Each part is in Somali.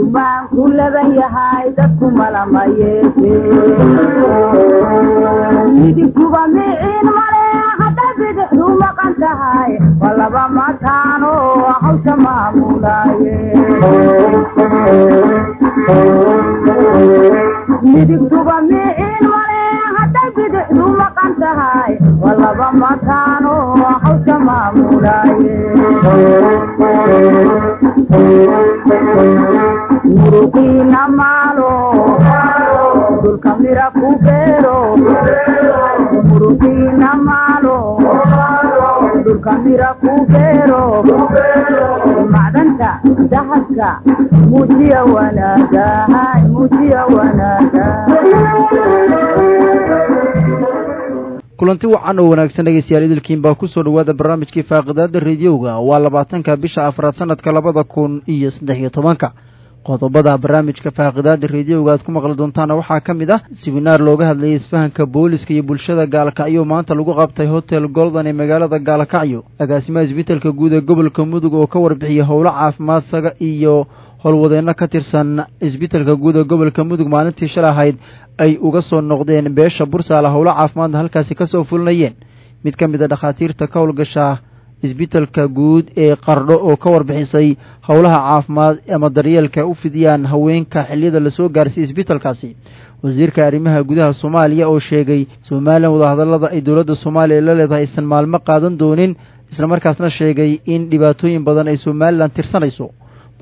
dumaan ku laban yahay dadku malama yeeshe midigtuba miciin male hadday bidixdu maqan tahay waa laba mataano hawsha maamulaaye midigtuba miciin male hadday bidixdu maqan tahay waa laba mataano hawsha maamulaaye muruqiina maalo dhulka mira ku beero muruqiina maalo macdanta dahabka muujiya wanaagahay muujiya wanaaga kulanti wacan oo wanaagsan dhegeystayaal idilkiin baa ku soo dhawaada barnaamijkii faaqidaada rediyoga waa labaatanka bisha afraad sanadka labada kun iyo saddex iyo tobanka qodobada barnaamijka faaqidaada rediyoga aad ku maqli doontaana waxaa ka mid ah siminaar looga hadlayay isfahanka booliska iyo bulshada gaalkacyo maanta lagu qabtay hotel goldan ee magaalada gaalkacyo agaasimaha isbitaalka guud ee gobolka mudug oo ka warbixiyay howlo caafimaad saga iyo howlwadeenno ka tirsan isbitaalka guud ee gobolka mudug maalintii shal ahayd ay uga soo noqdeen beesha bursaale howlo caafimaadna halkaasi ka soo fulinayeen mid ka mid a dhakhaatiirta ka howlgasha isbitaalka guud ee qardho oo ka warbixisay howlaha caafimaad ama daryeelka u fidiyaan haweenka xiliyada la soo gaarsiiyey isbitaalkaasi. Wasiirka arrimaha gudaha soomaaliya oo sheegay somalilan wadahadallada ay dowladda soomaaliya la leedahay aysan maalmo qaadan doonin islamarkaasna sheegay in dhibaatooyin badan ay somalilan tirsanayso.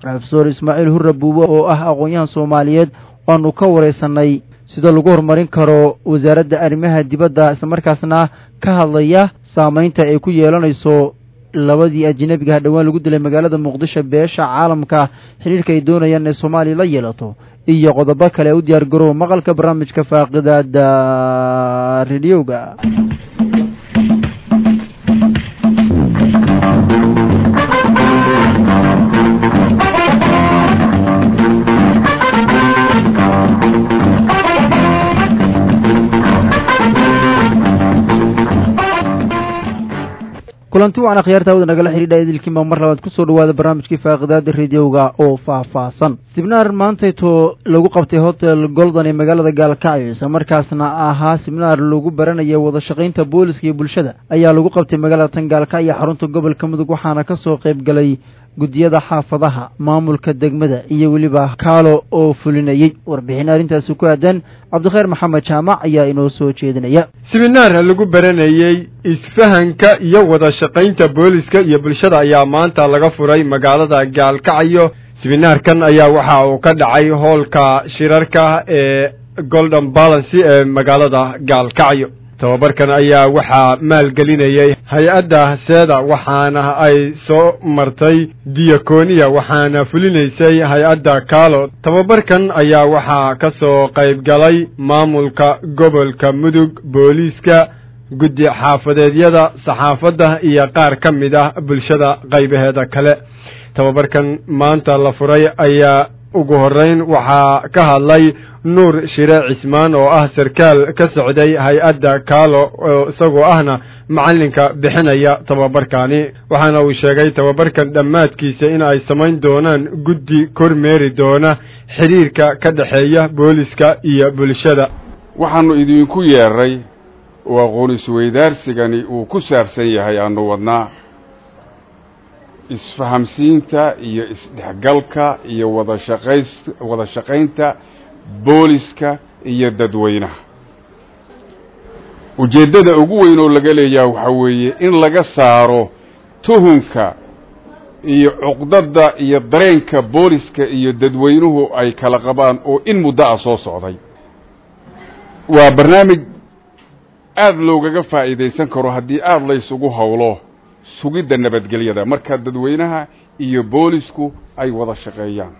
Rofesor ismaaciil hurra buubo oo ah aqoon-yahan soomaaliyeed waanu ka wareysanay sida lagu horumarin karo wasaaradda arrimaha dibadda islamarkaasna ka hadlaya saameynta ay ku yeelanayso labadii ajnabigaha dhowaan lagu dilay magaalada muqdisho beesha caalamka xidhiirka ay doonayaan inay soomaaliya la yeelato iyo qodobo kale u diyaar garoow maqalka barnaamijka faaqidaada rediyoga kulanti wacan akhyaarta hawada nagala xidhiidha idilkiinba mar labaad ku soo dhawaada barnaamijkii faaqidaada rediyoga oo faahfaahsan. Sibinaar maantaytoo lagu qabtay hotel goldan ee magaalada gaalkacyo isla markaasna ahaa sibinaar lagu baranaya wada shaqaynta booliska iyo bulshada. Ayaa lagu qabtay magaalada tan gaalkacyo xarunta gobolka mudug waxaana ka soo qayb galay guddiyada xaafadaha maamulka degmada iyo weliba kaalo oo fulinayey warbixin arrintaasi ku aadan cabdikhayr maxamed jaamac ayaa inoo soo jeedinaya. Siminaar lagu baranayey isfahanka iyo wada shaqaynta booliska iyo bulshada ayaa maanta laga furay magaalada gaalkacyo. Siminaarkan ayaa waxa uu ka dhacay hoolka shirarka ee golden balancy ee magaalada gaalkacyo tababarkan ayaa waxaa maalgelinayay hay'adda seeda waxaana ay soo martay diakoniya waxaana fulinaysay hay'adda kaalo. Tababarkan ayaa waxaa ka soo qayb galay maamulka gobolka mudug booliiska guddi xaafadeedyada saxaafadda iyo qaar ka mid ah bulshada qaybaheeda kale. Tababarkan maanta la furay ayaa ugu horrayn waxaa ka hadlay nuur shire cismaan oo ah sarkaal ka socday hay'adda kaalo oo isagoo ahna macallinka bixinaya tababarkani waxaana uu sheegay tababarkan dhammaadkiisa in ay samayn doonaan guddi kormeeri doona xidhiirka ka dhexeeya booliska iyo bulshada. Waxaannu idinku yeedhay oo aqoon isweydaarsigani uu ku saabsan yahay aannu wadnaa isfahamsiinta iyo isdhexgalka iyo wada shaqays wada shaqaynta booliska iyo dadweynaha. Ujeeddada ugu weyn oo laga leeyaha waxaa weeye in laga saaro tuhunka iyo cuqdadda iyo dareenka booliska iyo dadweynuhu ay kala qabaan oo in muddo ah soo socday. Waa barnaamij aada loogaga faa'iidaysan karo haddii aada laysugu howlo sugidda nabadgelyada marka dadweynaha iyo boolisku ay wada shaqeeyaan.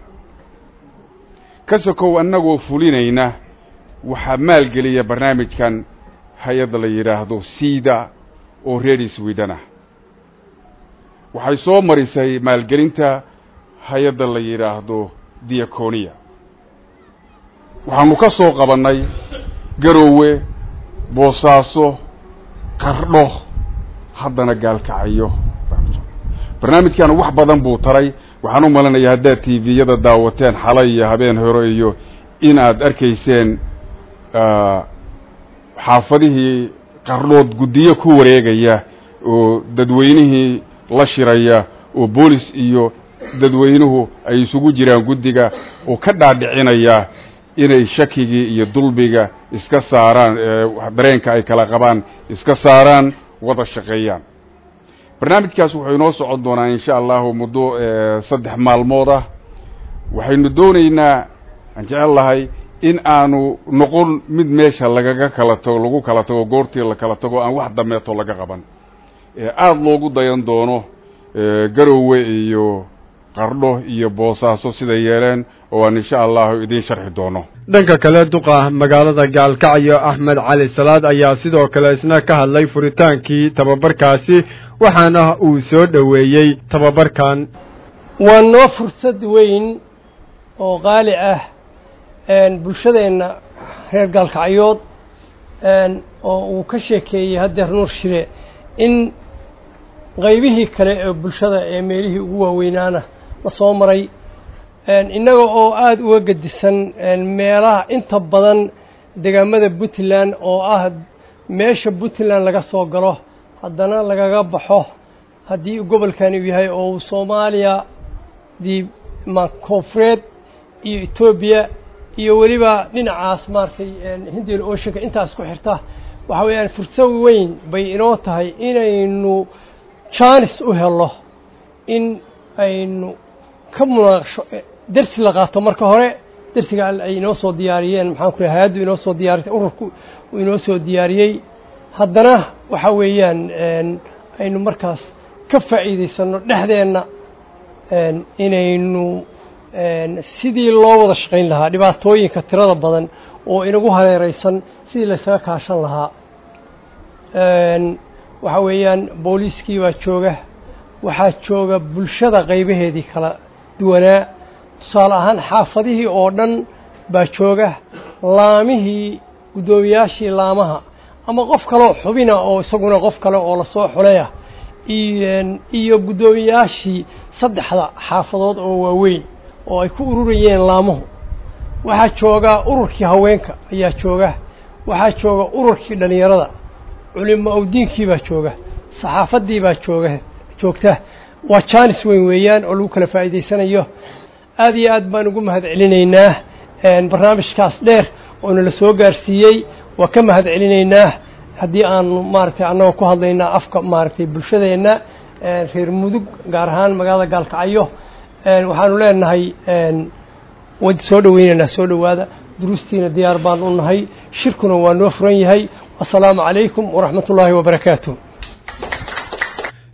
Ka sokow annagoo fulinayna waxaa maalgeliya barnaamijkan hay'adda la yidhaahdo siida oo reer sweden ah. Waxay soo marisay maalgelinta hay'adda la yidhaahdo diaconia waxaanu ka soo qabannay garoowe boosaaso qardho haddana gaalkacayo barnaamijkan wax badan buu taray. Waxaan u malinayaa haddaad t v-yada daawateen xalay iyo habeen hore iyo in aad arkayseen xaafadihii qardhood guddiyo ku wareegaya oo dadweynihii la shiraya oo boolis iyo dadweynuhu ay isugu jiraan guddiga oo ka dhaadhicinaya inay shakigii iyo dulbiga iska saaraan dareenka ay kala qabaan iska saaraan wada shaqeeyaan. Barnaamijkaas wuxuu inoo socon doonaa insha allahu muddo saddex maalmood ah. Waxaynu doonaynaa aan jecel lahay in aanu noqon mid meesha lagaga kala tago lagu kala tago goortii la kala tago aan wax dameeto laga qaban. Aada loogu dayan doono garowe iyo qardho iyo boosaaso siday yeeleen oo aan insha allahu idiin sharxi doono. Dhanka kale duqa magaalada gaalkacyo axmed cali salaad ayaa sidoo kale isna ka hadlay furitaankii tababarkaasi waxaana uu soo dhoweeyey tababarkan. Waa noo fursad weyn oo qaali ah bulshadeenna reer gaalkacyood oo uu ka sheekeeyey haddeer nuur shire in qaybihii kale ee bulshada ee meelihii ugu waaweynaana la soo maray innaga oo aada uga gedisan meelaha inta badan degaamada puntland oo ah meesha puntland laga soo galo haddana lagaga baxo haddii gobolkani uu yahay oo uu soomaaliya ma koonfureed iyo etoobiya iyo weliba dhinacaas maaragtay hindian oceanka intaas ku xirta waxa weeyaan fursad weyn bay inoo tahay inaynu jaanis u helo in aynu ka munaaqasho dersi la qaato. Marka hore dersiga ay inoo soo diyaariyeen. Maxaan ku hay'addu inoo soo diyaarisay ururku inoo soo diyaariyey. Haddana waxa weeyaan aynu markaas ka faa'iidaysanno dhexdeenna inaynu sidii loo wada shaqayn lahaa dhibaatooyinka tirada badan oo inagu hareeraysan sidii laysaga kaashan lahaa. Waxa weeyaan booliiskii baa jooga waxaa jooga bulshada qaybaheedii kala duwanaa. Tusaale ahaan xaafadihii oo dhan baa jooga laamihii guddoomiyaashii laamaha. Ama qof kaleo xubina oo isaguna qof kale oo la soo xulaya. Iyo guddoomiyaashii saddexda xaafadood oo waaweyn oo ay ku ururayeen laamuhu. Waxaa jooga ururkii haweenka ayaa jooga. Waxaa jooga ururkii dhallinyarada. Culimo awdiinkii baa jooga. Saxaafaddii baa jooga joogta waa jaanis weyn weeyaan oo lagu kala faa'iidaysanayo. Aad iyo aad baan ugu mahad celinaynaa barnaamijkaas dheer oo nala soo gaarsiiyey. Waa ka mahad celinaynaa haddii aanu maaragtay annagoo ku hadlaynaa afka maaragtay bulshadeenna reer mudug gaar ahaan magaalada gaalkacyo. Waxaanu leenahay wad soo dhoweynaynaa soo dhowaada. Duruustiina diyaar baan u nahay. Shirkuna waa noo furan yahay. Wasalaamu calaykum waraxmat ullaahi wabarakaatu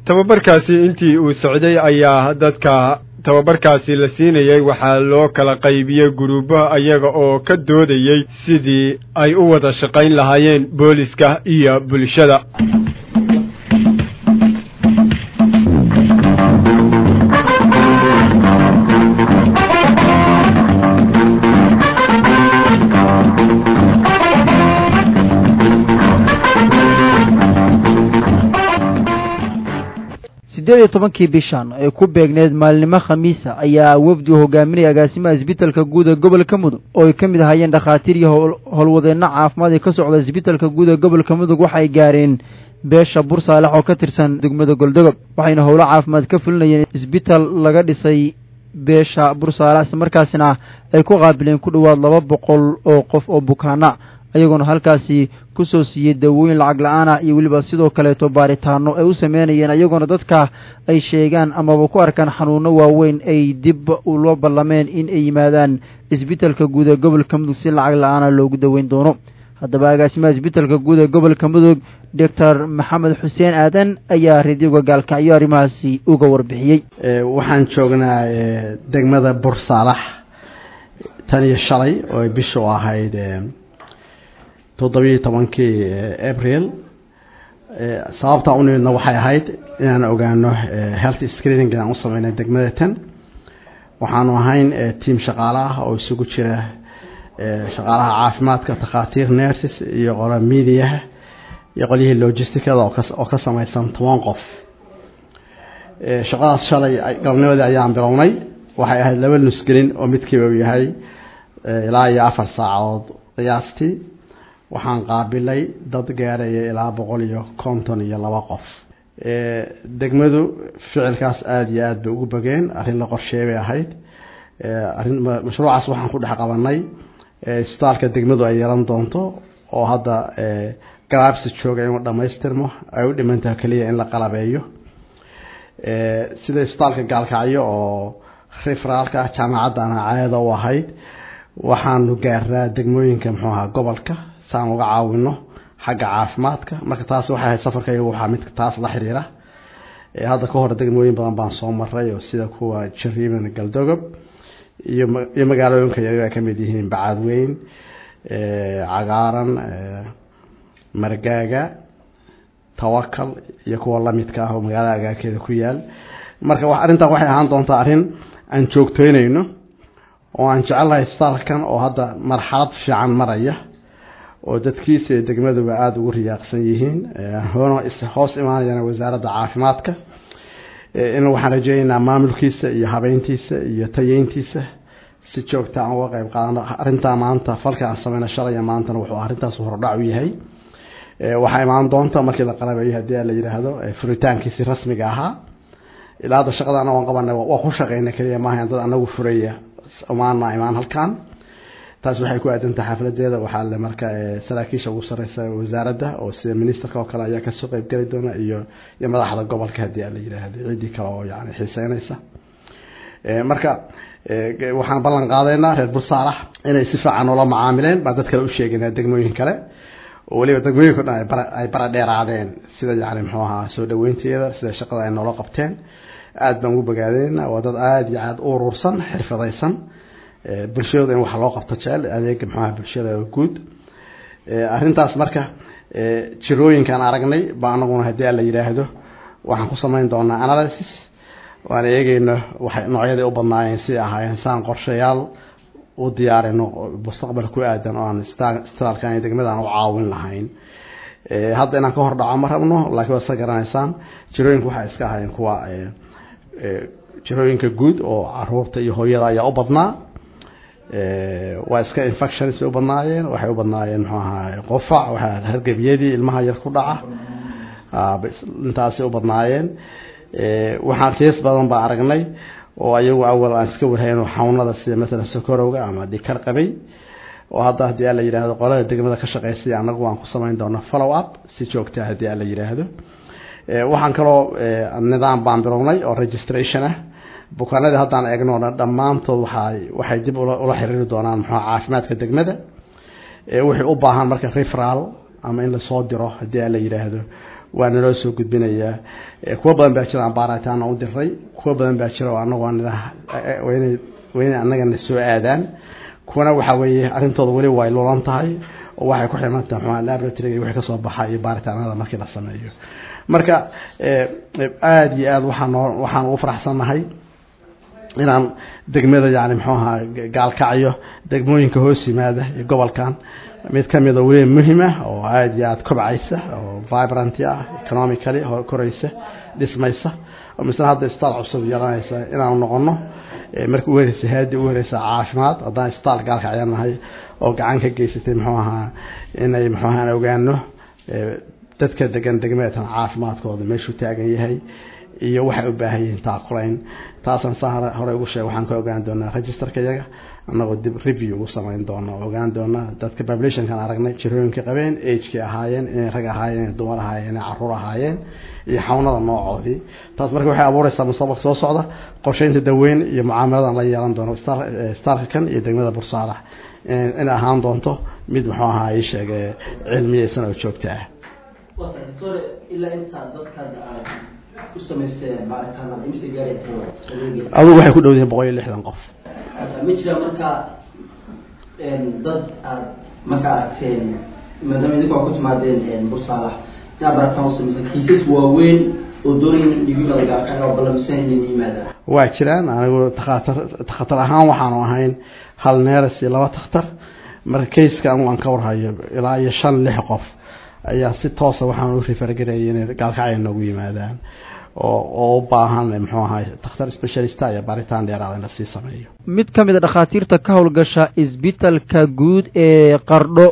tababarkaasi intii uu socday ayaa dadka tababarkaasi la siinayay waxaa loo kala qaybiyey guruubo ayaga oo ka doodayey sidii ay u wada shaqayn lahaayeen booliska iyo bulshada siddeed iyo tobankii bishan ee ku beegneed maalinimo khamiisa ayaa wafdi hogaaminaya agaasimaha isbitalka guud ee gobolka mudug oo ay ka mid ahaayeen dhakhaatiir iyo howlwadeenno caafimaad ee ka socda isbitalka guud ee gobolka mudug waxay gaareen beesha bursaalex oo ka tirsan degmada goldogob waxayna howlo caafimaad ka fulinayeen isbital laga dhisay beesha bursaalex islamarkaasina ay ku qaabileen ku dhowaad laba boqol oo qof oo bukaana ayagoona halkaasi ku soo siiyey daawooyin lacag la'aana iyo weliba sidoo kaleeto baaritaano ay u sameynayeen. Ayagoona dadka ay sheegaan amaba ku arkaan xanuuno waaweyn ay dib ula ballameen in ay yimaadaan isbitalka guud ee gobolka mudug si lacag la'aana loogu daweyn doono. Haddaba agaasimaha isbitalka guud ee gobolka mudug doctor maxamed xuseen aadan ayaa radioga gaalkacyo arrimahaasi uga warbixiyey. Waxaan joognaa degmada bursaalax tan iyo shalay oo bisha u ahayd toddobiyo tobankii abril. Sababta u nimidna waxay ahayd inaan ogaano health screening inaan u sameynay degmada tan waxaanu ahayn tiam shaqaale ah oo isugu jira shaqaalaha caafimaadka takhaatiir nurses iyo qora mediaha iyo qolyihii logisticada oo ka samaysan toban qof. Shaqadaas shalay galabnimadii ayaan bilownay. Waxay ahayd laba nusgelin oo midkiiba uu yahay ilaa iyo afar saacadood qiyaastii waxaan qaabilay dad gaaraya ilaa boqol iyo konton iyo laba qof. Degmadu ficilkaas aada iyo aada bay ugu bogeen arrin la qorsheey bay ahayd arrin mashruucaas waxaan ku dhex qabanay isbitaalka degmadu ay yeelan doonto oo hadda galaabsi jooga inuu dhamaystirmo ay u dhimantaha keliya in la qalabeeyo. Sida isbitaalka gaalkacyo oo referaalka ah jaamacaddana caada u ahayd waxaanu gaaraa degmooyinka muxuu ahaa gobolka saan uga caawino xagga caafimaadka. Marka taas waxay ahayd safarka iyagu waxaa mid taas la xiriira. Hadda ka hor degmooyin badan baan soo maray oo sida kuwa jariiban galdogob iyo iyo magaalooyinka yaryar ay ka mid yihiin bacadweyn cagaaran margaaga tawakal iyo kuwa lamidka ah oo magaalada agaarkeeda ku yaal. Marka arrintan waxay ahaan doontaa arrin aan joogteynayno oo aan jecelnahay isbitaalkan oo hadda marxalad fiican maraya oo dadkiisa degmaduba aada ugu riyaaqsan yihiin hoos imaanayana wasaaradda caafimaadka in waxaan rajeynaynaa maamulkiisa iyo habeyntiisa iyo tayeyntiisa. Si joogta aan uga qayb qaadano arrintaa maanta falka aan sameyna shalaya maantana wuxuu arrintaas hordhac u yahay. Waxaa imaan doonta markii la qalabeeyay haddii la yidhaahdo furitaankiisi rasmiga ahaa. Ilaa hadda shaqada aan qabanay waa ku shaqeyna keliya maaha dad anagu furaya maana imaan halkan taas waxay ku aadantahay xafladeeda. Waxaa le marka saraakiisha ugu sareysa wasaaradda oo sida ministerka oo kale ayaa ka soo qeyb geli doona iyo iyo madaxda gobolka haddii la yidhaahdo ciddii kale oo yani xiiseynaysa. Marka waxaan ballan qaadaynaa reer bursaalax inay si fiican ula macaamileen baa dad kale u sheegaynaa degmooyin kale. Oo weliba degmooyinka o dhan ay bara dheeraadeen sida yani muxuu ahaa soo dhaweynteeda sida shaqada ay noola qabteen. Aada baan ugu bogaadeyna waa dad aada iyo aada u urursan xirfadaysan bulshadooda in wax loo qabto jecel adeega muxuaha bulshada guud. Arrintaas marka jirooyinkaan aragnay ba anaguna haddii la yidhaahdo waxaan ku samayn doonaa analysis. Waan eegeyno waxay noocyadii u badnaayeen si ahaayeen saan qorshayaal u diyaarino mustaqbal ku aadan oo aan istaalkan iyo degmadan u caawin lahayn. Hadda inaan ka hor dhaco ma rabno laakiin waad iska garanaysaan jirooyinka waxay iska ahaayeen kuwa jirooyinka guud oo carruurta iyo hooyada ayaa u badnaa waa iska infections u badnaayeen waxay u badnaayeen muxuu ahaa qofac waxaa hargebiyadii ilmaha yar ku dhaca. Intaasi u badnaayeen. Waxaan kees badan baa aragnay oo ayagu awal aan iska warhayno xawnada sida maalan sokorowga ama dhikar qabay. Oo hadda haddii ala yidhaahdo qolada degmada ka shaqeysay anagu waan ku samayn doona follow up si joogta haddii ala yidhaahdo waxaan kaloo nidaam baan bilownay oo registration ah bukaanadii haddaan eegno dhammaantood waxay waxay dib ula xiriiri doonaan muxua caafimaadka degmada. Wixii u baahan marka referal ama in la soo diro haddii ala yidhaahdo waa naloo soo gudbinayaa. Kuwo badan baa jira aan baaritaana u diray kuwo badan baa jira oo anagu waynay waynay annagana soo aadaan. Kuwana waxaa weeye arrintooda weli way lulan tahay oo waxay ku xiran tahay muxua laboratoryga wixii ka soo baxa iyo baaritaanada markii la sameeyo. Marka aada iyo aada waxaan noo waxaan ugu faraxsannahay inaan degmada yani muxuu ahaa gaalkacyo degmooyinka hoos yimaada iyo gobolkan. Mid ka mid a weliba muhiim ah oo aada iyo aada kobcaysa oo vibrant ah economically koraysa dhismaysa misna hadda isbitaal cusub yeelanaysa inaanu noqono markii u horeysa haadii u horeysa caafimaad haddaan isbitaal gaalkacyo nahay oo gacan ka geysatay muxuu ahaa inay muxuu ahaan ogaano dadka degan degmeetan caafimaadkooda meeshuu taagan yahay iyo waxay u baahan yihiin taakulayn taasaan saa hore ugu sheeg waxaan ka ogaan doonaa registerka iyaga dib review ugu samayn doona oo ogaan doona dadka populationkan aragnay jirooyinka qabeen agekii ahaayeen inay rag ahaayeen dumar ahaayeen carruur ahaayeen iyo xawnada noocoodii. Taas marka waxay abuureysaa mustaqbalka soo socda qorsheynta daweyn iyo mucaamaladan la yeelan doono. Staalka kan iyo degmada bursaalax inay ahaan doonto mid muxuu ahaa ii sheeg cilmiyeysan oo joogta ah adugu waxay ku dhow yihiin boqol iyo lixdan qof ma jira marka dad aad marka aragteen maadaama idinka waa ku timaadeen bursaalax inaad barataan usameysa kiisas waaweyn oo doonaya in dhibiga lagaalkayo ballamisen inay yimaadaan waa jiraan anigu takhatar takhatar ahaan waxaanu ahayn hal neeras iyo laba takhtar marka kayska anigu aan ka warhayo ilaa iyo shan lix qof ayaa si toosa waxaan u rifargarayay inay gaalkacya noogu yimaadaan oo u baahan muxuu ahay dakhtar specialista iyo baaritaan dheeraada in la sii sameeyo. Mid ka mid a dhakhaatiirta ka howlgasha isbitalka guud ee qardho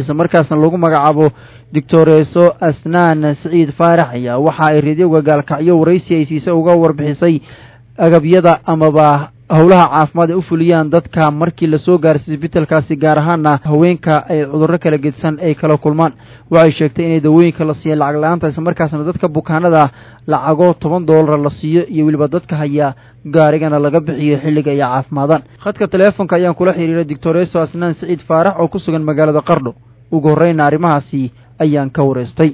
isla markaasna lagu magacaabo doctoreso asnaan siciid faarax ayaa waxa ay radioga gaalkacyo waraysi ay siise uga warbixisay agabyada amaba howlaha caafimaad ay u fuliyaan dadka markii la soo gaarsiy isbitalkaasi gaar ahaana haweenka ay cudurro kala gedsan ay kala kulmaan. Waxay sheegtay inay dawooyinka la siiya lacag la'aanta isla markaasna dadka bukaanada lacago toban doolara la siiyo iyo weliba dadka haya gaarigana laga bixiyo xilliga ay caafimaadaan. Khadka teleefonka ayaan kula xiriiray doctoreso asnaan siciid faarax oo ku sugan magaalada qardho ugu horreyna arrimahaasi ayaan ka wareystay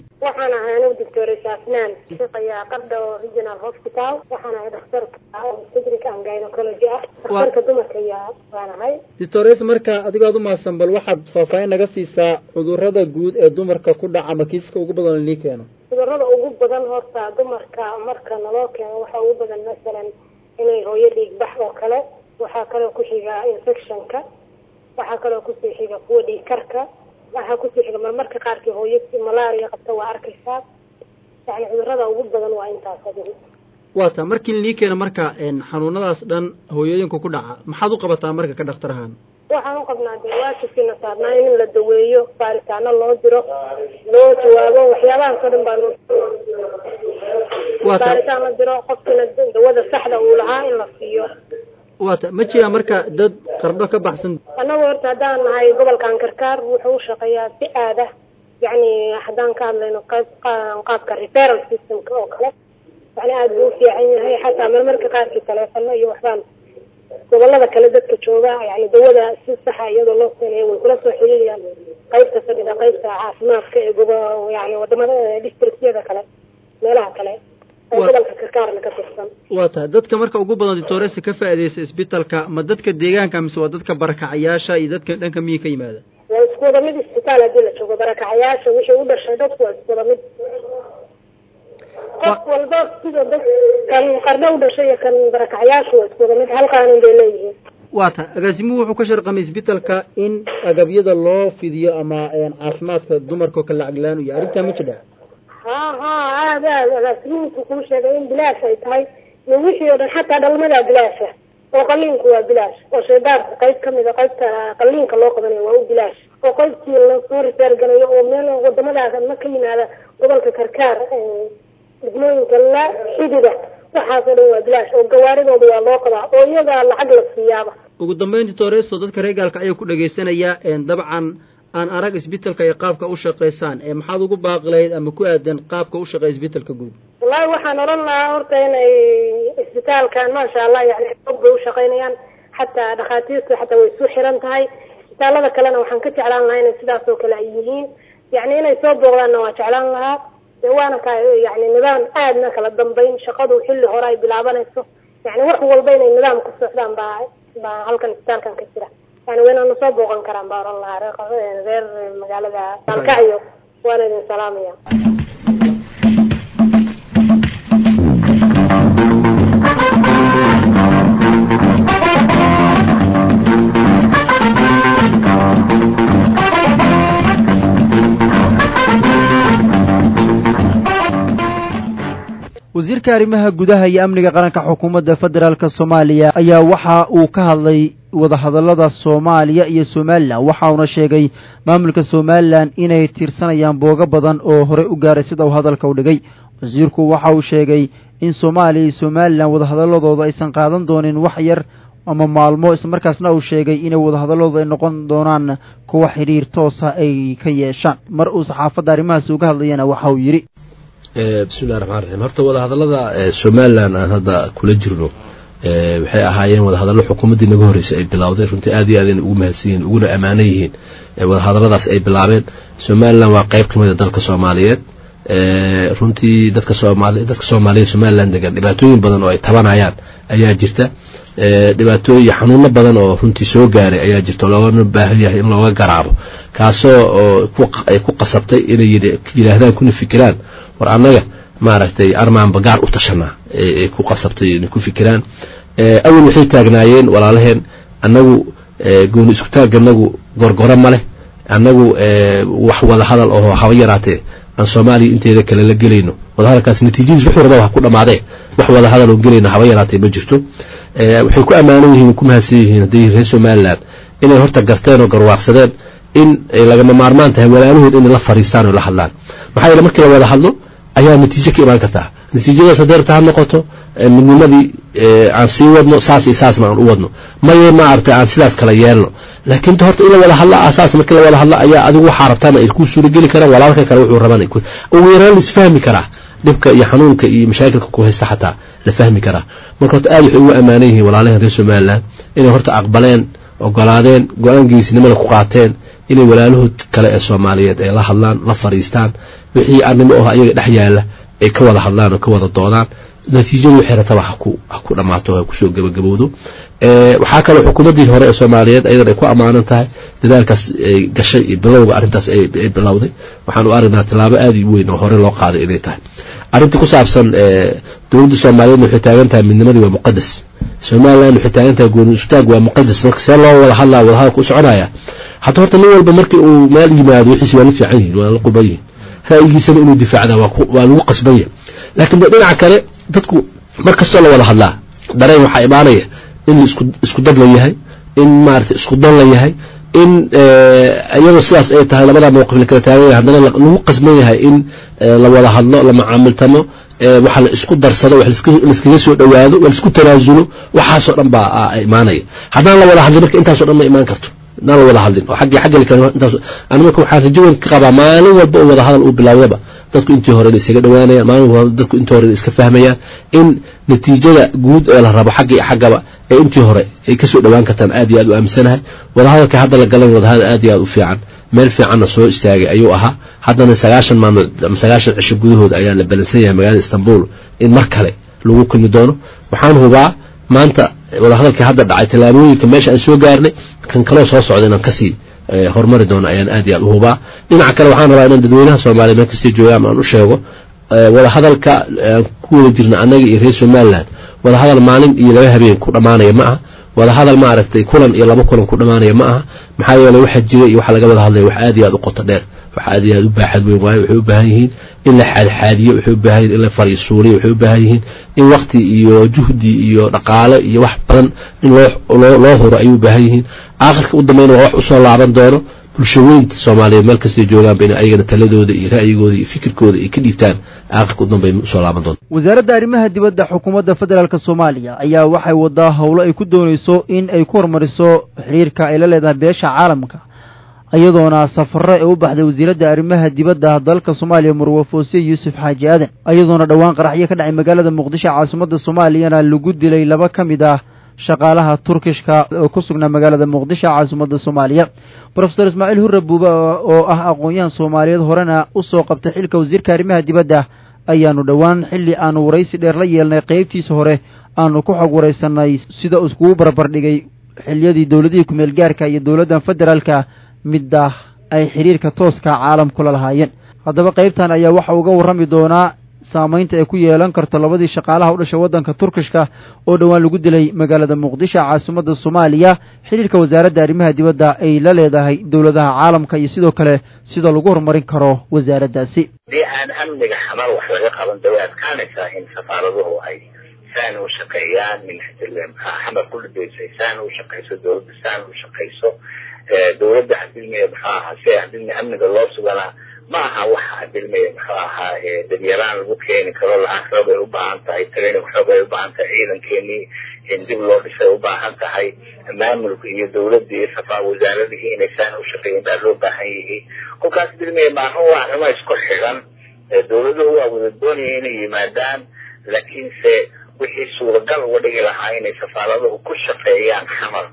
asnaan shaqeeyaa qardho regional hospital waxaan ahay dhakhtarka obstetric and gynecology ah. Dhakhtarka dumarka ayaa waan ahay doctores marka adigoo aad u mahadsan bal waxaad faahfaahin naga siisaa cudurrada guud ee dumarka ku dhaca ama kiisaska ugu badan lii keeno. Cudurrada ugu badan horta dumarka marka naloo keeno waxaa ugu badan masalan inay hooyo dhiig bax oo kale waxaa kaloo ku xiga infectionka waxaa kaloo ku sii xiga kuwa dhiig karka waxaa ku sii xiga marmarka qaarkii hooyo malaria qabta waa arkaysaa yani cudurrada ugu badan waa intaas adigu waa ta markii lii keena marka xanuunadaas dhan hooyooyinka ku dhaca maxaad u qabataa marka ka dhakhtar ahaan waxaan u qabnaa de waajibkiina saarnaa in la daweeyo baaritaano loo diro loo jawaabo waxyaabahaas oo dhan baa baaritaan la diro qofkiina dawada saxda uu lahaa in la siiyo. Waa ta ma jiraa marka dad qardho ka baxsan? Annagu horta haddaan nahay gobolkan karkaar wuxuu u shaqeeyaa si aada yacni haddaan ka hadlayno qayb qaabka referal systemka oo kale yani aada buu u fiican yahay xataa marmarka qaarkii taleefano iyo waxbaan gobollada kale dadka jooga yani dawada si saxa iyadoo loo seenayo way kula soo xiriirayaan qaybta fadhida qaybta caafimaadka ee gobo yani waddamada districtyada kale meelaha kale oo gobolka karkaarna ka tirsan waa tahay dadka marka ugu badan ditoresa ka faa'iidaysa isbitalka ma dadka deegaanka mise waa dadka barakacayaasha iyo dadka dhanka miyi ka yimaada waa isku wada mid isbitaal haddii la joogo barakacayaasha wixii u dhashay dadku waa isku wada mid. Qof walba sida dad kan qardho u dhashay iyo kan barakacayaashu waa isku wada mid hal qaanuun bay leeyihiin. Waa agaasimuhu wuxuu ka sharqamay isbitalka in agabyada loo fidiyo ama caafimaadka dumarkao kale lacag la'aan iyo arrintaa ma jidha ha ha aada aada agaasimuhu kuu sheegay in bilaash ay tahay. Iyo wixii oo dhan xataa dhalmadaa bilaasha oo qaliinku waa bilaash oo shaydaarka qayb ka mid a qaybta qaliinka loo qabanayo waa u bilaash oo qaybtii la soo riseer galayo oo meel wadamadaas ma ka yimaada gobolka karkaar degmooyinka la xidida waxaasoo dhan waa bilaash oo gawaaridooda waa loo qabaa oo iyagaa lacag la siiyaaba ugu dambeyntii toreso dadka reegaalka ayaa ku dhagaysanaya dabcan aan arag isbitalka iyo qaabka u shaqaysaan ee maxaad ugu baaqilayd ama ku aadan qaabka u shaqeeya isbitalka guud? Wallahi waxaan odhan lahaa horta inay isbitaalkan maasha allah yani xoog bay u shaqaynayaan xataa dhakhaatiirtu xataa way isu xiran tahay isbitaalada kalena waxaan ka jeclaan lahaa inay sidaas oo kale ay yihiin. Yani inay soo booqdaanna waa jeclaan lahaa. Waana ka yani nidaam aadna kala dambayn shaqadu xilli hore ay bilaabanayso. Yani wax walba inay nidaam ku socdaan baa baa halkan isbitaalkan ka jira. Yani waynana soo booqan karaan baa oran lahaa reer magaalada gaalkacyo waana idin salaamaya wasiirka arrimaha gudaha iyo amniga qaranka xukuumadda federaalk soomaaliya ayaa waxa uu ka hadlay wadahadallada soomaaliya iyo somalilan waxauna sheegay maamulka somalilan inay tiirsanayaan boogo badan oo horey u gaaray sida uu hadalka u dhigay. Wasiirku waxa uu sheegay in soomaaliya iyo somalilan wadahadalladooda aysan qaadan doonin wax yar ama maalmo islamarkaasna uu sheegay inay wadahadalladooda ay noqon doonaan kuwa xidhiir toosa ay ka yeeshaan. Mar uu saxaafadda arrimahaasi uga hadlayana waxa uu yidhi bismillahi raxmaan raxiim horta wadahadallada somalilan aan hadda kula jirno waxay ahaayeen wadahadallo xukuumaddii naga horreysay ay bilowday runtii aad iyo aad ayna ugu mahadsan yihiin uguna ammaano yihiin wadahadalladaas ay bilaabeen. Somalilan waa qeyb ka mid a dalka soomaaliyeed. Runtii dadka soomaali dadka soomaaliyeed somalilan degan dhibaatooyin badan oo ay tabanayaan ayaa jirta. Dhibaatooyin xanuuno badan oo runtii soo gaaray ayaa jirta loogana baahan yahay in looga garaabo kaasoo oo ay ku qasabtay inay yidhaahdaan kuna fikiraan war annaga maaragtay armaan bagaar u tashanaa ay ku qasabtay ku fikiraan. Awal waxay taagnaayeen walaalaheen annagu gooni isku taaganagu gorgoro ma leh. Annagu wax wada hadal oo haba yaraatee aan soomaaliya inteeda kale la gelayno. Wadahadalkaas natiijadiis wuxuu rabaa ku dhammaadee wax wada hadal oo gelayno haba yaraatee ma jirto. Waxay ku ammaanan yihiin ku mahadsan yihiin hadday reer somaliland inay horta garteen oo garwaaqsadeen in ay lagama maarmaan tahay walaalahood inay la fariistaan oo la hadlaan. Maxaa yeele markii la wada hadlo ayaa natiijo ka imaan kartaa natiijadaas hadeerta ha noqoto midnimadii aan sii wadno saas iyo saasna aan u wadno. Maye maaragtay aan sidaas kala yeelno. Laakiin horta in la wada hadlo asaas markii la wada hadlo ayaa adigu waxaa rabtaan ay ku suurageli karaan walaalka kale wuxuu raban ugu yaraan laisfahmi karaa dhibka iyo xanuunka iyo mashaakilka ku haysta xataa la fahmi karaa marka horta aad waxay ugu ammaanan yihiin walaalahan reer somaliland inay horta aqbaleen ogolaadeen go'aan geesnimada ku qaateen inay walaalahood kale ee soomaaliyeed ay la hadlaan la fariistaan wixii arrimo oo ayaga dhex yaalla ay ka wada hadlaan oo ka wada doodaan natiijadu waxay rataba ha ku dhammaato ha ku soo gebagabowdo waxaa kaloo xukuumaddii hore ee soomaaliyeed ayadan ay ku ammaanan tahay dadaalkaas ay gashay iyo bilowga arrintaas ay bilowday. Waxaan u aragnaa tallaabo aad i weyn oo hore loo qaaday inay tahay. Arrintii ku saabsan dowladda soomaaliyeedna waxay taagan tahay midnimadii waa muqadas somaliland waxay taagan tahay gooni istaag waa muqadas marka see loo wada hadlaa wada hadalka u soconaya hadda horta nin walba markii uu meel yimaado wixiisi waa la fiican yihiin waa la quban yihiin ra'yigiisana inuu difaacda waa lagu qasbanya laakiin de dhinaca kale dadku mar kastoo la wada hadlaa dareen waxaa imaanaya in isku dad la yahay in maarata isku dan la yahay in iyadoo sidaas ay tahay labada mawqif la kala taagan yahay haddana lagu qasban yahay in la wada hadlo la macaamiltamo waxa la isku darsado wax laiskaga soo dhowaado wa la isku tanaasulo waxaasoo dhan baa imaanaya. Haddaan la wada hadlin marka intaasoo dhan ma imaan karto haddaan la wada hadlin. Oo xaggii xagga kale intaas ani marka waxaan rajo weyn ka qabaa maalin walba oo wada hadal uu bilaawdaba dadku intii hore isaga dhowaanayaan maalin walba dadku intii hore iska fahmayaan in natiijada guud ee la rabo xagga iyo xaggaba ee intii hore ay ka soo dhowaan kartaan aad iyo aad u aaminsanahay. Wadahadalka hadda la galan wadahadal aad iyo aad u fiican. Meel fiicanna soo istaagay ayuu ahaa. Haddana sagaashan maalmood ama sagaashan cisho gudahooda ayaa la balansan yahay magaalada istanbul in mar kale lagu kulmi doono. Waxaan hubaa maanta wadahadalkii hadda dhacay tallaabooyinka meesha aan soo gaarnay kan kaloo soo socda inaan ka sii horumari doono ayaan aad iyo aad u hubaa. Dhinaca kale waxaan rabaa inaan dadweynaha soomaaliya meel kastay joogaan aan u sheego wadahadalka aan ku wada jirna annaga iyo reer somaliland. Wadahadal maalin iyo laba habeen ku dhammaanaya ma aha wadahadal maaragtay kulan iyo laba kulan ku dhammaanaya ma aha. Maxaa yeeley waxa jira iyo waxa laga wada hadlaya wax aad iyo aad u qoto dheer. Wax aad iyo aad u baaxad weyn waayo waxay u baahan yihiin in la xaadxaadiyo waxay u baahan yihiin in la fariisuuriyo waxay u baahan yihiin in wakti iyo juhdi iyo dhaqaale iyo wax badan in loo loo huro ayay u baahan yihiin. Aakhirka u dambeyna waa wax u soo laaban doono bulshaweynta soomaaliyeed meel kastay joogaanba in ayagana taladooda iyo ra'yigooda iyo fikirkooda ay ka dhiibtaan aakhirka u dambey u soo laaban doonto. Wasaaradda arrimaha dibadda xukuumadda federaalk soomaaliya ayaa waxay wadaa howlo ay ku doonayso in ay ku horumariso xiriirka ay la leedahay beesha caalamka iyadoona safaro ee u baxday wasiiradda arrimaha dibadda dalka soomaaliya murwafoosiye yuusuf xaaji aadan. Iyadoona dhowaan qaraxyo ka dhacay magaalada muqdisho caasimadda soomaaliyana lagu dilay laba ka mid ah shaqaalaha turkishka oo ku sugnaa magaalada muqdisho caasimadda soomaaliya. Rofeor ismaaciil hurre buube oo ah aqoon-yahan soomaaliyeed horena u soo qabtay xilka wasiirka arrimaha dibadda ayaanu dhowaan xilli aanu waraysi dheer la yeelnay qaybtiisa hore aanu ku xog waraysanay sida iskugu barbardhigay xiliyadii dowladihii kumeel gaarka iyo dowladdan federaalka midda ay xiriirka tooska caalamkula lahaayeen. Haddaba qaybtan ayaa waxa uga warrami doonaa saamaynta ay ku yeelan karto labadii shaqaalaha u dhashay waddanka turkishka oo dhowaan lagu dilay magaalada muqdisho caasimadda soomaaliya xiriirka wasaaradda arrimaha dibadda ay la leedahay dowladaha caalamka iyo sidoo kale sida lagu horumarin karo wasaaraddaasi. Haddii aan amniga xamar wax laga qaban way adkaanaysaa in safaaraduhu ay saan u shaqeeyaan xamar ku dhibaysay saan u shaqayso dowladda saan u shaqayso dowladda hadilmaya muxuu ahaa si hadilmaya amniga loo suganaa ma aha waxa hadilmaya muxuu ahaa dadyaraan lagu keeni karo lacag xoog ay u baahan tahay training xoog ay u baahan tahay ciidankeenii in dib loo dhisay u baahan tahay. Maamulka iyo dowladda iyo safaa wasaaradihii inay saan u shaqeeyen baa loo baahan yihiin kolkaas hadilmaya maaha waa arrimo isku xidhan dowladuhu waa wada doonaya inay yimaadaan laakiinse wixii suuragal uga dhigi lahaa inay safaaraduhu ku shaqeeyaan xamar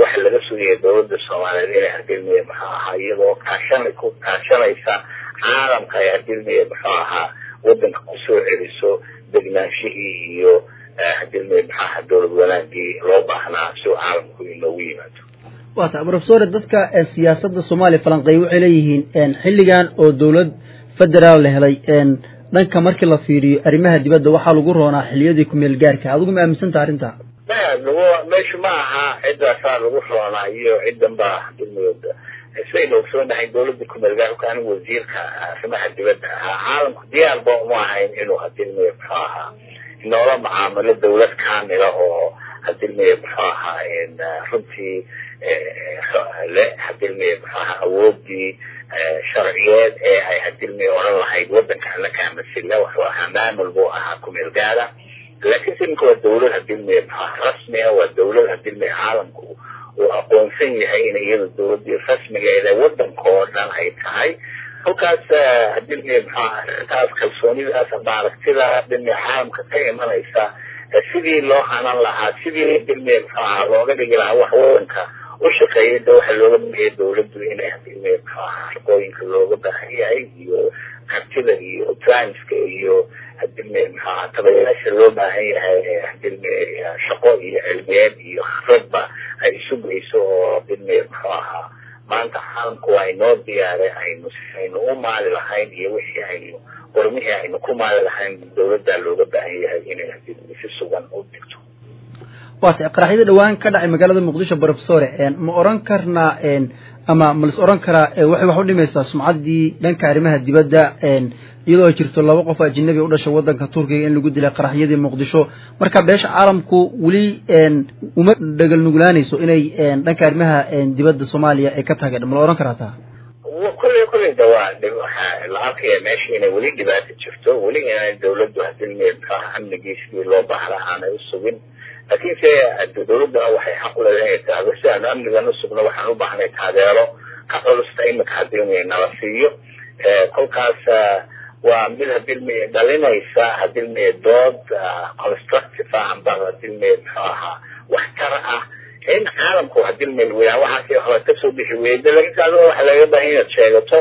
waxa laga sugaya dowladda soomaaliyeed inay hadilmaya muxuu ahaa iyadoo kaashan ku kaashanaysa caalamka ay hadilmaya muxuu ahaa wadanka ku soo celiso degnaanshihii iyo hadilmaya muxuu ahaa dowlad wanaagii loo baahnaa si uu caalamku inoogu yimaado. Waa ta profesore dadka siyaasadda soomaaliya falanqeey waxay leeyihiin xilligan oo dowlad federaal la helay dhanka markii la fiiriyo arrimaha dibadda waxaa lagu roonaa xiliyadii kumeel gaarka. Adigu ma aaminsanta arrinta? Meeshu ma aha ciddaasaa lagu roonaa iyo ciddan baa hadilmaya sidaynu ogsoonahay dawladda kumeelgaarka anigu wasiirka arrimaha dibadda ahaa. Caalamku diyaarba uma ahayn inuu hadilmiye muxuu ahaa noola macaamilo dawlad kaamila oo hadilmiye muxuu ahaa runtii le hadilmiye muxuu ahaa awoodii sharciyeed ee ay hadilmiye odhan lahayd waddanka masila wuxuu ahaa maamul buu ahaa kumeel gaara laakiinse iminka waa dawlad hadilmiye muxuu ahaa rasmiga waa dawlad hadilmiye caalamku uu aqoonsan yahay in iyadu dawladii rasmigeeda waddanka oo dhan ay tahay. Halkaas hadilmiye muxuu ahaa taas kalsoonidaas ama aragtida hadilmiye caalamka ka imanaysa sidii loo hanan lahaa sidii hadilmiye muxuu ahaa looga dhigi lahaa wax waddanka u shaqeeyay da waxa looga bahaya dawladdu inay hadilmiye muxuu ahaa shaqooyinka looga baahan yahay iyo kartida iyo planska iyo hadilmiye muxuu ahaa tabayaasha loo baahan yahay hadilmiye shaqo iyo cilmiyeed iyo geyso hadilmiye muxuu ahaa maanta caalamku waa inoo diyaaray aynu aynu u maali lahayn iyo wixii aynu qormihii aynu ku maali lahayn dawladdaa looga baahan yahay inay si sugan u digto waata qaraxyada dhawaan ka dhacay magaalada muqdisho professore ma oran karnaa ama ma lis oran karaa waxay wax u dhimaysaa sumcaddii dhanka arrimaha dibadda iyadoo ay jirto laba qof ajinabi u dhashay waddanka turkiga in lagu dilay qaraxyadii muqdisho. Marka beesha caalamku weli uma dhegal nuglaanayso inay dhanka arrimaha dibadda soomaaliya ay ka taageedha ma la oran karaa taa kulley kulley da waa waxaa la arkaya meesha inay weli dhibaato jirto. Weli inay dawladdu hadilmiye muxuaha amnigii sidii loo baahna aanay u sugin. Laakiinse dawladduna waxay xaq u leedahay inay tahdo si aanu amnigan usugno waxaan u baahnay taageero ka culusta imika hadilmiye nala siiyo. Kolkaas waa mid hadilmiye dhalinaysa hadilmiye dood constructive ah amba hadilmiye muxuu ahaa waxtar ah. In caalamku hadilmiye weyaan waxaasi hore ka soo bixi weyda lakinse adigo waxa laga baahan inaad sheegato.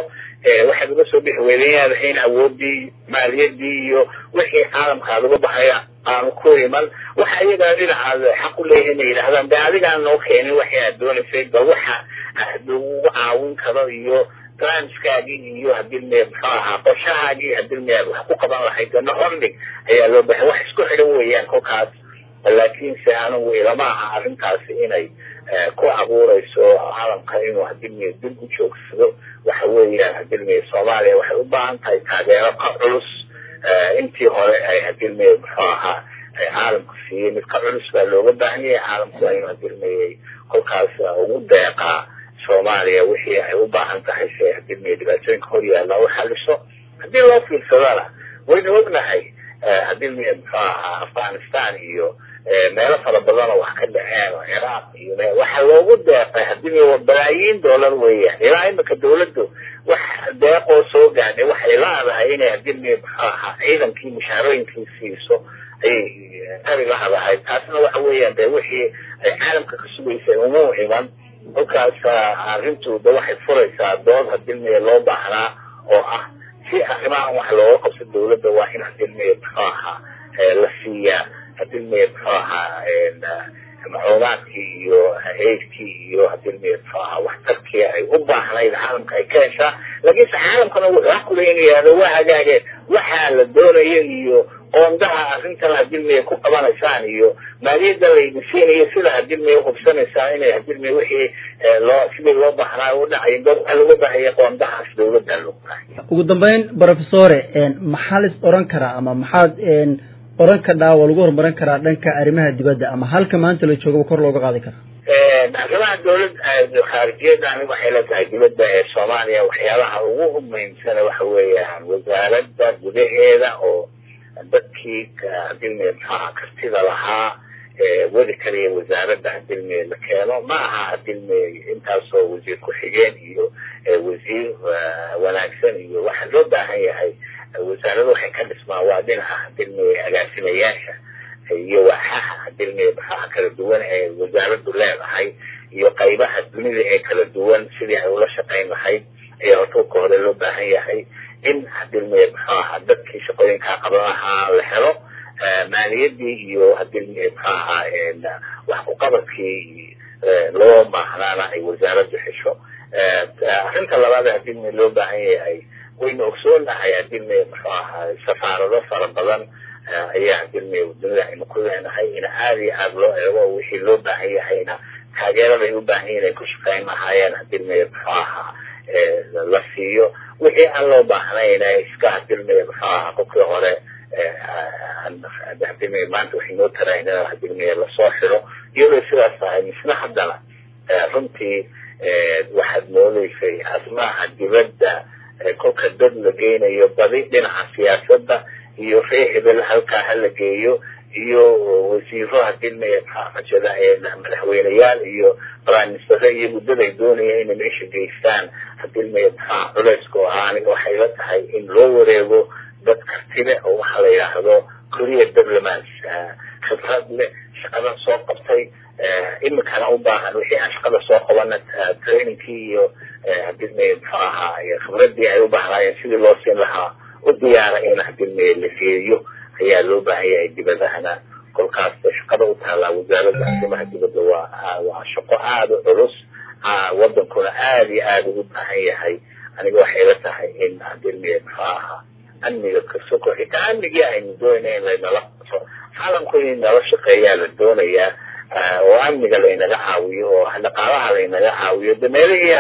Waxaad uga soo bixi weyda inaad ahayn awoodii maaliyadii iyo wixii caalamka aad uga bahaya aanu ku iman. Waxa iyagana dhinacaad xaq u leeyahay inay yidhahdaan de adigaan noo keenin waxii aad doonaysay bal waxa lagugu caawin karo iyo planskaagii iyo hadilmiye muxuu ahaa qorshahaagii hadilmiye aad wax ku qaban lahayd noqondhig ayaa loo bahay wax isku xidhan weeyaan kolkaas laakiinse anigu ilama aha arrintaasi inay ku abuurayso caalamka inuu hadilmiye dib u joogsado waxa weeyaan hadilmiye soomaaliya waxay u baahan tahay taageero ka culus intii hore ay hadilmiye muxuu ahaa caalamku siiyey mid ka culus baa looga baahan yahay caalamku waa inuu hadilmiyey kolkaas ugu deeqaa soomaaliya wixii ay u baahan tahay si ay hadilmiye dhibaatooyinka hor yaalla u xaliso haddii loo fiirsadana waynu ognahay hadilmiye muxuu ahaa afghanistan iyo meelo fara badan oo wax ka dhaceen oo ciraaq iyo waxa loogu deeqay hadilmiye balaayiin doolar weeyaan ilaa imika dawladdu wax deeqoo soo gaadhay waxay laadahay inay hadilmiye muxuu ahaa ciidankii mushaarooyinkii siiso ayay tari lahadahay taasna waxa weeyaan de wixii ay caalamka ka sugaysay uma iman kolkaas arrintu de waxay furaysaa dood hadilmiye loo baahnaa oo ah si arrimahan wax looga qabso dawladda waa in hadilmiye muxuu ahaa la siiyaa hadilmiye muxuu ahaa macluumaadkii iyo heydkii iyo hadilmiye muxuu ahaa waxtarkii ay u baahnayd caalamka ay ka heshaa laakiinse caalamkana wuxuu xaq u leeyahay inuu yihahdo waa hagaage waxaa la doonayo iyo qoondaha arrintan hadilmiye ku qabanaysaan iyo maaliyadda laydin siinayo sida hadilmiye uhubsanaysaan inay hadilmiye wixii loo sidii loo baahnaa u dhacayo dad waxaa looga baahaya qoondahaas dawladda baahaya ugu dambeyn professore maxaa la is oran karaa ama maxaad oran kadhaa waa lagu horumarin karaa dhanka arrimaha dibadda ama halka maanta la joogaba kor looga qaadi karaa? Arrimaha dawlad khaarijiyadda aniga waxay la tahay dibadda ee soomaaliya waxyaabaha ugu muhiimsana waxa weeyaan wasaaradda gudaheeda oo dadkii hadilmiye maxaha kartida lahaa wadi kaliya wasaaradda hadilmiye la keeno. Ma aha hadilmiye intaasoo wasiir ku-xigeen iyo wasiir wanaagsan iyo waxaa loo baahan yahay. Wasaaradu waxay ka dhismaan waa dhinaca hadilmiye agaasimayaasha iyo waaxaha hadilmiye maxaha kala duwan ee wasaaraddu leedahay iyo qaybaha dunida ee kala duwan sidii ay ula shaqayn lahayd ayaa hortuubka hore loo baahan yahay in hadilmiye muxuu ahaa dadkii shaqooyinkaa qaban lahaa la helo maaliyadii iyo muxuu ahaa wax kuqabadkii loo baahnaana ay wasaaraddu hesho arrinta labaad hadilmiye loo baahan yahay waynu ogsoonahay hadilmiye muxuu ahaa safaarado fara badan ayaa hadilmiye dunida aynu ku leenahay in aada iyo aada loo eego wixii loo baahan yahayna taageeraday u baahan yihiin ay ku shaqeyn lahaayeen hadilmaya muxuu ahaa la siiyo. Wixii aan loo baahnayna iska hadilmaya muxuu ahaa qofkii hore hadilmaya maanta waxay noo tarayn in hadilmaya la soo xiro. Iyadoo sidaas tahay misna haddana runtii waxaad moodeysay asmaha dibadda kolka dad la geynayo badi dhinaca siyaasadda iyo ree hebel halkaa hala geeyo iyo wasiiro hadilmaya madaxweyneyaal iyo prime-ministere iyo muddaday doonaya inay meesha geystaan hadilmaya maxaa culayska oo ah aniga waxay la tahay in loo wareego dad kartile oo waxaa la yidhaahdo korea diplomats khibrad leh shaqadan soo qabtay iminkana u baahan wixii aan shaqada soo qabana trainingkii iyo hadilmaya muxuu ahaa khibradii ay u baahnaayeen sidii loo siin lahaa u diyaara in hadilmaya la geeyo ayaa loo baahan yahay dibadahana. Kolkaas shaqada u taallaa wasaaradda arrimaha dibadda waa waa shaqo aada culus wadankuna aada iyo aada ugu baahan yahay. Aniga waxay la tahay in hadilmaya muxuu ahaa? Amniga kasoko xitaa amnigii aynu doonayna in laynala qaso caalamku in nala shaqeeyaa la doonayaa. Oo amniga laynaga caawiyo oo dhaqaalaha laynaga caawiyo. De meelihii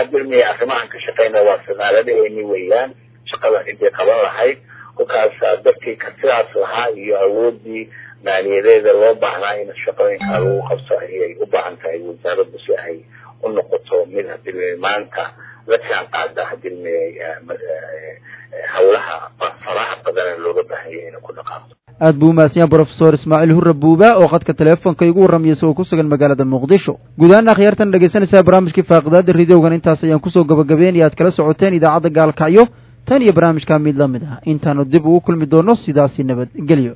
arrimahan ka shaqeyna waa sanaaladeeni weeyaan. Shaqada ciddii qaban lahayd. Kolkaas dadkii kartidaas lahaa iyo awoodii maaliyadeeda loo baahnaa in shaqooyinka lagu qabso ayay u baahan tahay wasaaraddu si ay u noqoto mid hadilmay maanta la jaan qaada hadilmay hawlaha faraha badan looga baahan yahay inay ku dhaqaaqdo aad buu umahadsanyaha brofesor ismaaciil hurre buuba oo khadka teleefonka igu warramaya isagoo ku sugan magaalada muqdisho. Guud ahaan akhyaartan dhegaysanaysaa barnaamijkii faaqidaada rediowgan intaas ayaan ku soo gabagabeynaya aad kala socoteen idaacadda gaalkacyo. Tan iyo barnaamijka mid la mid ah. Intaanu dib ugu kulmi doono sidaasi nabadgelyo